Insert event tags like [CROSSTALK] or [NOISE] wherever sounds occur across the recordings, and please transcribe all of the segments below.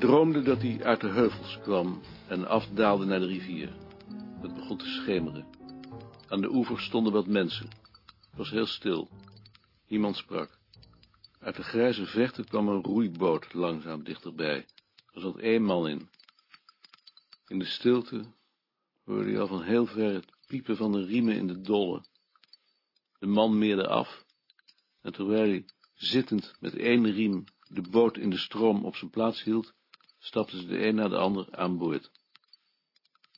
Droomde dat hij uit de heuvels kwam en afdaalde naar de rivier. Het begon te schemeren. Aan de oever stonden wat mensen. Het was heel stil. Niemand sprak. Uit de grijze verte kwam een roeiboot langzaam dichterbij. Er zat één man in. In de stilte hoorde hij al van heel ver het piepen van de riemen in de dolle. De man meerde af, en terwijl hij zittend met één riem de boot in de stroom op zijn plaats hield, stapten ze de een na de ander aan boord.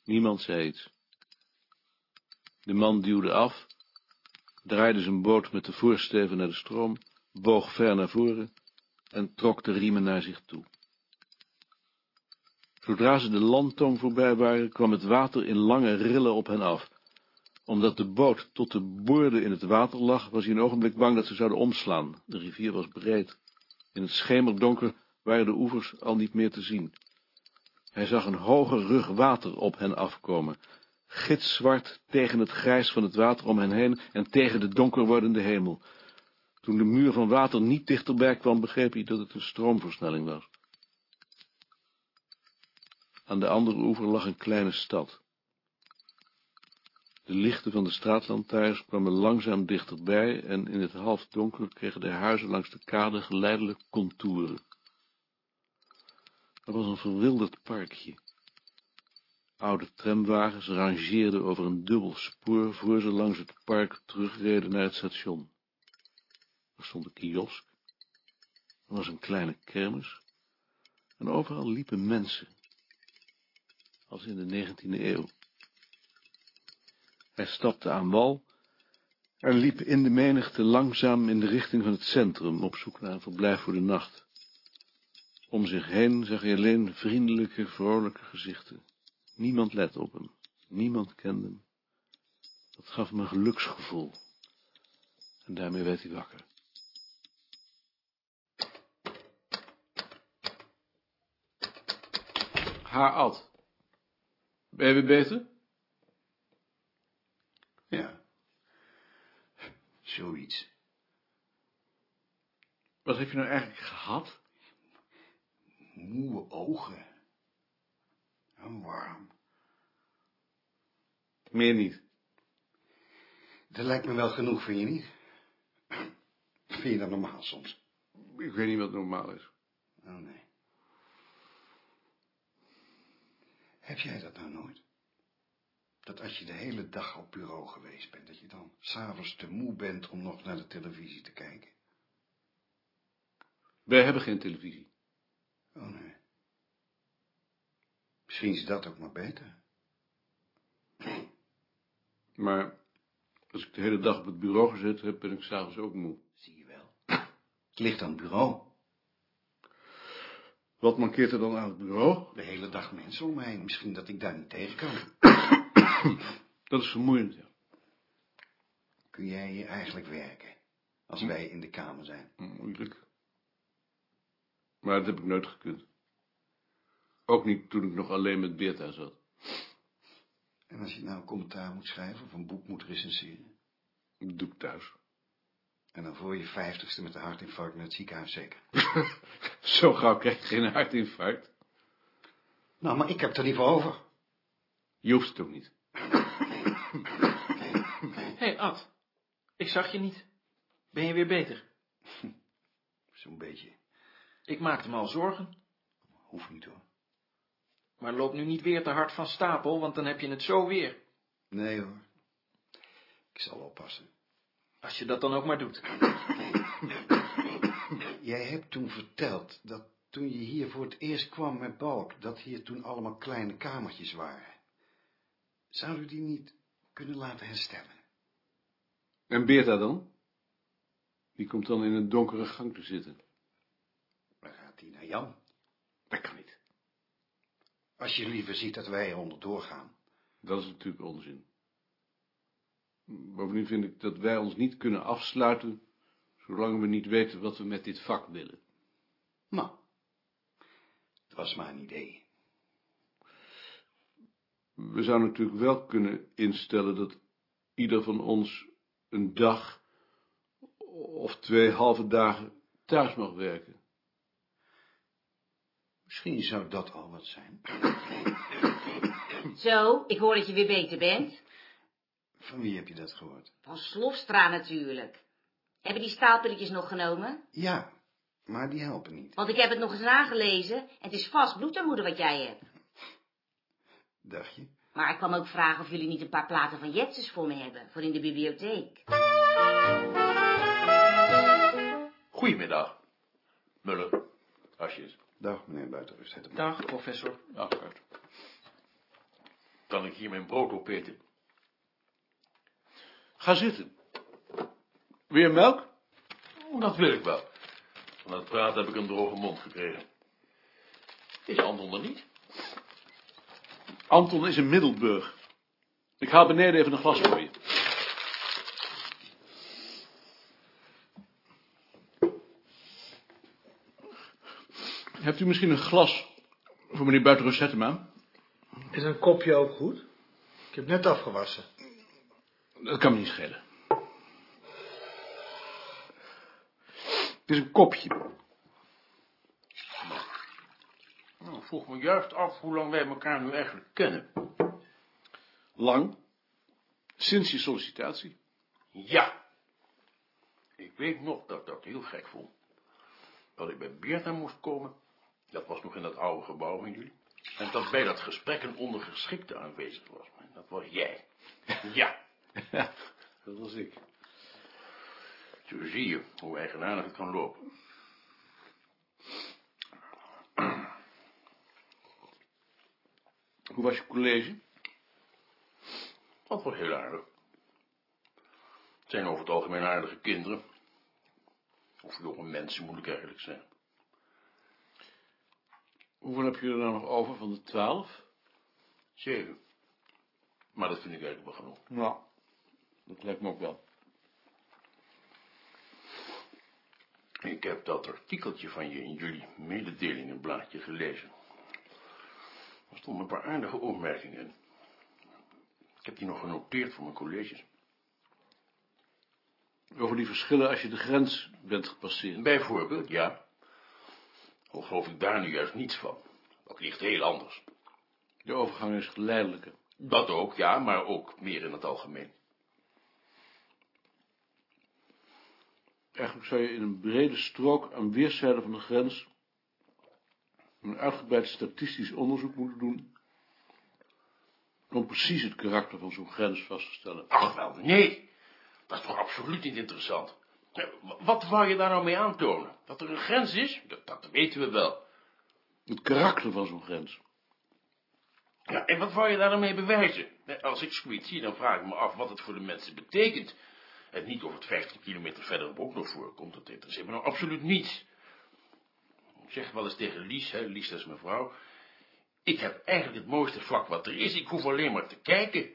Niemand zei iets. De man duwde af, draaide zijn boot met de voorsteven naar de stroom, boog ver naar voren en trok de riemen naar zich toe. Zodra ze de landtong voorbij waren, kwam het water in lange rillen op hen af. Omdat de boot tot de boorden in het water lag, was hij een ogenblik bang dat ze zouden omslaan. De rivier was breed. In het schemerdonker waren de oevers al niet meer te zien. Hij zag een hoge rug water op hen afkomen, gitzwart tegen het grijs van het water om hen heen en tegen de donker wordende hemel. Toen de muur van water niet dichterbij kwam, begreep hij dat het een stroomversnelling was. Aan de andere oever lag een kleine stad. De lichten van de straatlantaarns kwamen langzaam dichterbij en in het halfdonker kregen de huizen langs de kade geleidelijk contouren. Er was een verwilderd parkje. Oude tramwagens rangeerden over een dubbel spoor voor ze langs het park terugreden naar het station. Er stond een kiosk, er was een kleine kermis en overal liepen mensen, als in de 19e eeuw. Hij stapte aan wal en liep in de menigte langzaam in de richting van het centrum, op zoek naar een verblijf voor de nacht. Om zich heen zag hij alleen vriendelijke, vrolijke gezichten. Niemand let op hem, niemand kende hem. Dat gaf hem een geluksgevoel. En daarmee werd hij wakker. Haar Ad. Ben je weer beter? Ja. Zoiets. Wat heb je nou eigenlijk gehad? Moe ogen. En warm. Meer niet. Dat lijkt me wel genoeg, vind je niet? Vind je dat normaal soms? Ik weet niet wat normaal is. Oh, nee. Heb jij dat nou nooit? Dat als je de hele dag op bureau geweest bent, dat je dan s'avonds te moe bent om nog naar de televisie te kijken? Wij hebben geen televisie. Oh, nee. Misschien is dat ook maar beter. Maar als ik de hele dag op het bureau gezeten heb, ben ik s'avonds ook moe. Zie je wel. Het ligt aan het bureau. Wat mankeert er dan aan het bureau? De hele dag mensen om me heen. Misschien dat ik daar niet tegen kan. [CLEARS THROAT] Dat is vermoeiend, ja. Kun jij hier eigenlijk werken? Als wij in de kamer zijn. Moeilijk. Maar dat heb ik nooit gekund. Ook niet toen ik nog alleen met Beerta zat. En als je nou een commentaar moet schrijven of een boek moet recenseren. Dat doe ik thuis. En dan voor je vijftigste met een hartinfarct naar het ziekenhuis zeker. [LAUGHS] Zo gauw krijg je geen hartinfarct. Nou, maar ik heb het er niet voor over. Je hoeft het ook niet. Hé, [COUGHS] hey, Ad. Ik zag je niet. Ben je weer beter? Zo'n beetje. Ik maakte me al zorgen. Hoeft niet hoor. Maar loop nu niet weer te hard van stapel, want dan heb je het zo weer. Nee hoor. Ik zal oppassen. Als je dat dan ook maar doet. Jij hebt toen verteld dat toen je hier voor het eerst kwam met Balk, dat hier toen allemaal kleine kamertjes waren. Zou u die niet kunnen laten herstellen? En Beerta dan? Die komt dan in een donkere gang te zitten. Gaat hij naar Jan. Dat kan niet. Als je liever ziet dat wij er onderdoor gaan. Dat is natuurlijk onzin. Bovendien vind ik dat wij ons niet kunnen afsluiten, zolang we niet weten wat we met dit vak willen. Nou, het was maar een idee. We zouden natuurlijk wel kunnen instellen dat ieder van ons een dag of twee halve dagen thuis mag werken. Misschien zou dat al wat zijn. Zo, ik hoor dat je weer beter bent. Van wie heb je dat gehoord? Van Slofstra natuurlijk. Hebben die staalpilletjes nog genomen? Ja, maar die helpen niet. Want ik heb het nog eens nagelezen en het is vast bloedarmoede wat jij hebt. Dacht je? Maar ik kwam ook vragen of jullie niet een paar platen van Jetses voor me hebben, voor in de bibliotheek. Goedemiddag. Muller, alsjeblieft. Dag, meneer Buitenrust. Het Dag, professor. Dag, Gert. Kan ik hier mijn brood opeten? Ga zitten. Weer melk? Oh, dat wil ik wel. Van het praten heb ik een droge mond gekregen. Is Anton er niet? Anton is in Middelburg. Ik haal beneden even een glas voor je. Hebt u misschien een glas voor meneer Buitenrust Zettema? Is een kopje ook goed? Ik heb net afgewassen. Dat kan me niet schelen. Het is een kopje. Nou, ik vroeg me juist af hoe lang wij elkaar nu eigenlijk kennen. Lang. Sinds je sollicitatie. Ja. Ik weet nog dat ik dat heel gek vond. Dat ik bij Beerta moest komen. Dat was nog in dat oude gebouw van jullie. En dat bij dat gesprek een ondergeschikte aanwezig was. Dat was jij. Ja. [LAUGHS] Ja, dat was ik. Zo zie je hoe eigenaardig het kan lopen. Hoe was je college? Dat was heel aardig. Het zijn over het algemeen aardige kinderen. Of jonge mensen moet ik eigenlijk zeggen. Hoeveel heb je er nou nog over van de twaalf? Zeven. Maar dat vind ik eigenlijk wel genoeg. Nou, dat lijkt me ook wel. Ik heb dat artikeltje van je in jullie mededelingenblaadje gelezen. Er stonden een paar aardige opmerkingen in. Ik heb die nog genoteerd voor mijn colleges. Over die verschillen als je de grens bent gepasseerd. Bijvoorbeeld, ja. Al geloof ik daar nu juist niets van. Dat ligt heel anders. De overgang is geleidelijker. Dat ook, ja, maar ook meer in het algemeen. Eigenlijk zou je in een brede strook aan weerszijden van de grens een uitgebreid statistisch onderzoek moeten doen om precies het karakter van zo'n grens vast te stellen. Ach wel, nee. Dat is toch absoluut niet interessant. Wat wou je daar nou mee aantonen? Dat er een grens is? Dat, dat weten we wel. Het karakter van zo'n grens. Ja, en wat wou je daar dan mee bewijzen? Als ik zoiets zie, dan vraag ik me af wat het voor de mensen betekent. En niet of het 50 kilometer verderop ook nog voorkomt. Dat interesseert me nou absoluut niets. Ik zeg wel eens tegen Lies, hè, Lies dat is mijn vrouw. Ik heb eigenlijk het mooiste vak wat er is. Ik hoef alleen maar te kijken.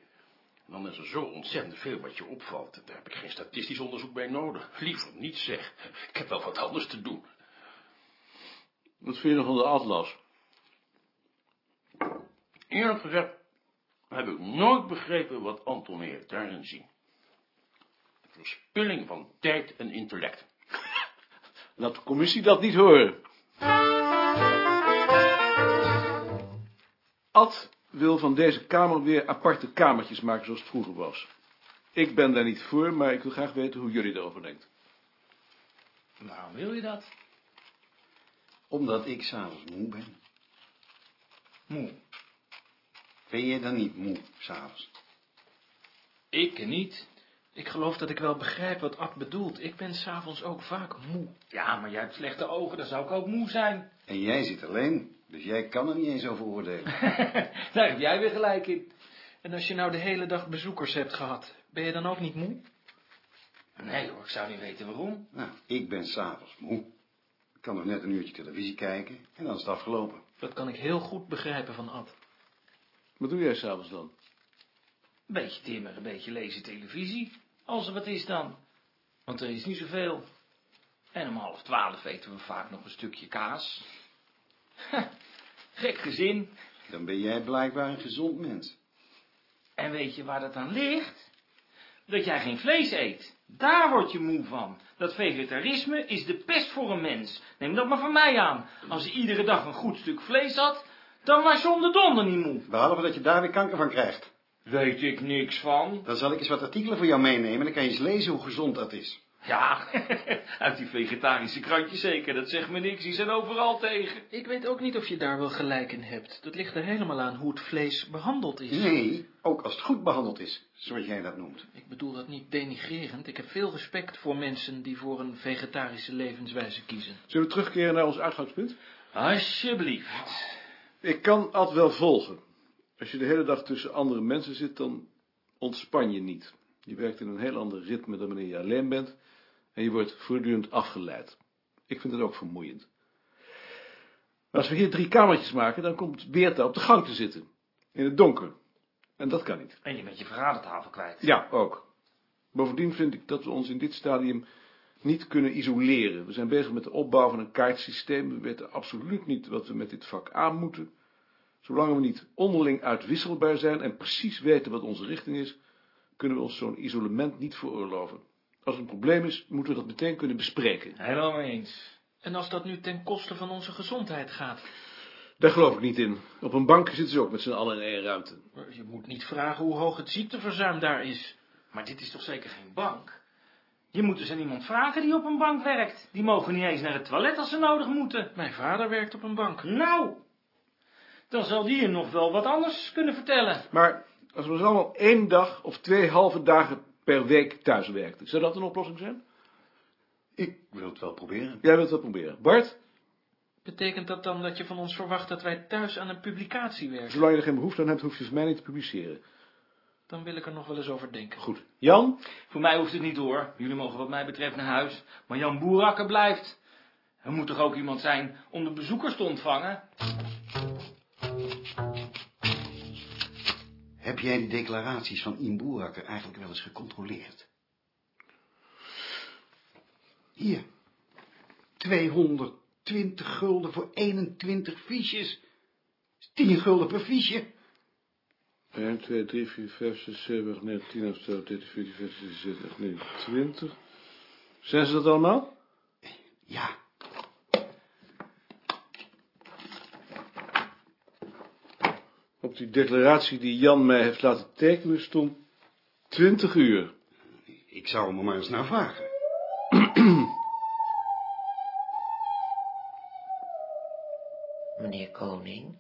En dan is er zo ontzettend veel wat je opvalt. Daar heb ik geen statistisch onderzoek bij nodig. Liever niet zeg. Ik heb wel wat anders te doen. Wat vind je van de atlas? Eerlijk gezegd heb ik nooit begrepen wat Anton heeft daarin zien. Verspilling van tijd en intellect. [LAUGHS] Laat de commissie dat niet horen. Ad wil van deze kamer weer aparte kamertjes maken zoals het vroeger was. Ik ben daar niet voor, maar ik wil graag weten hoe jullie daarover denkt. Nou, wil je dat? Omdat ik s'avonds moe ben. Moe. Ben je dan niet moe, s'avonds? Ik niet. Ik geloof dat ik wel begrijp wat Ad bedoelt. Ik ben s'avonds ook vaak moe. Ja, maar jij hebt slechte ogen, dan zou ik ook moe zijn. En jij zit alleen, dus jij kan er niet eens over oordelen. Daar [LAUGHS] heb jij weer gelijk in. En als je nou de hele dag bezoekers hebt gehad, ben je dan ook niet moe? Nee hoor, ik zou niet weten waarom. Nou, ik ben s'avonds moe. Ik kan nog net een uurtje televisie kijken en dan is het afgelopen. Dat kan ik heel goed begrijpen van Ad. Wat doe jij s'avonds dan? Een beetje timmeren, een beetje lezen televisie. Als er wat is dan. Want er is niet zoveel. En om half twaalf eten we vaak nog een stukje kaas. [LAUGHS] Gek gezin. Dan ben jij blijkbaar een gezond mens. En weet je waar dat aan ligt? dat jij geen vlees eet. Daar word je moe van. Dat vegetarisme is de pest voor een mens. Neem dat maar van mij aan. Als je iedere dag een goed stuk vlees had, dan was je om de donder niet moe. Behalve dat je daar weer kanker van krijgt. Weet ik niks van. Dan zal ik eens wat artikelen voor jou meenemen... en dan kan je eens lezen hoe gezond dat is. Ja, [LAUGHS] uit die vegetarische krantjes zeker. Dat zegt me niks, die zijn overal tegen. Ik weet ook niet of je daar wel gelijk in hebt. Dat ligt er helemaal aan hoe het vlees behandeld is. Nee, ook als het goed behandeld is, zoals jij dat noemt. Ik bedoel dat niet denigrerend. Ik heb veel respect voor mensen die voor een vegetarische levenswijze kiezen. Zullen we terugkeren naar ons uitgangspunt? Alsjeblieft. Ik kan Ad wel volgen. Als je de hele dag tussen andere mensen zit, dan ontspan je niet. Je werkt in een heel ander ritme dan wanneer je alleen bent. En je wordt voortdurend afgeleid. Ik vind het ook vermoeiend. Maar als we hier drie kamertjes maken, dan komt Beerta op de gang te zitten. In het donker. En dat kan niet. En je met je vergadertafel kwijt. Ja, ook. Bovendien vind ik dat we ons in dit stadium niet kunnen isoleren. We zijn bezig met de opbouw van een kaartsysteem. We weten absoluut niet wat we met dit vak aan moeten. Zolang we niet onderling uitwisselbaar zijn en precies weten wat onze richting is, kunnen we ons zo'n isolement niet veroorloven. Als er een probleem is, moeten we dat meteen kunnen bespreken. Helemaal mee eens. En als dat nu ten koste van onze gezondheid gaat? Daar geloof ik niet in. Op een bank zitten ze ook met z'n allen in één ruimte. Je moet niet vragen hoe hoog het ziekteverzuim daar is. Maar dit is toch zeker geen bank? Je moet dus aan iemand vragen die op een bank werkt. Die mogen niet eens naar het toilet als ze nodig moeten. Mijn vader werkt op een bank. Nou, dan zal die je nog wel wat anders kunnen vertellen. Maar als we dus allemaal één dag of twee halve dagen per week thuis werkten, zou dat een oplossing zijn? Ik wil het wel proberen. Jij wilt dat proberen. Bart, Betekent dat dan dat je van ons verwacht dat wij thuis aan een publicatie werken? zolang je er geen behoefte aan hebt, hoef je van mij niet te publiceren. Dan wil ik er nog wel eens over denken. Goed. Jan? Voor mij hoeft het niet hoor. Jullie mogen wat mij betreft naar huis. Maar Jan Boerakker blijft. Er moet toch ook iemand zijn om de bezoekers te ontvangen? Heb jij de declaraties van Imboerakker eigenlijk wel eens gecontroleerd? Hier. 220 gulden voor 21 fiches. 10 gulden per fiche. 1, 2, 3, 4, 5, 6, 7, 8, 9, 10, 11, 12, 13, 14, 15, 16, 17, 18, 19, 20. Zijn ze dat allemaal? Ja. Op die declaratie die Jan mij heeft laten tekenen stond 20 uur. Ik zou hem er maar eens naar vragen. [CLEARS THROAT] Meneer Koning,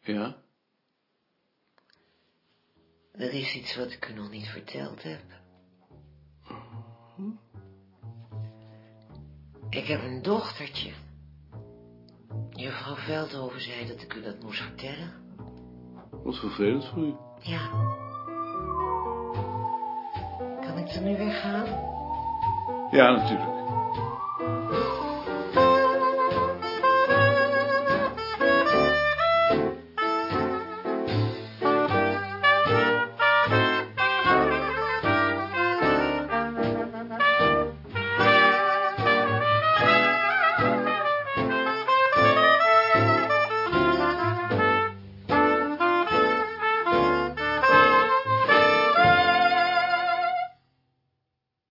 Ja? er is iets wat ik u nog niet verteld heb. Ik heb een dochtertje. Juffrouw Veldhoven zei dat ik u dat moest vertellen was vervelend voor u. Ja. Kan ik er nu weer gaan? Ja, natuurlijk.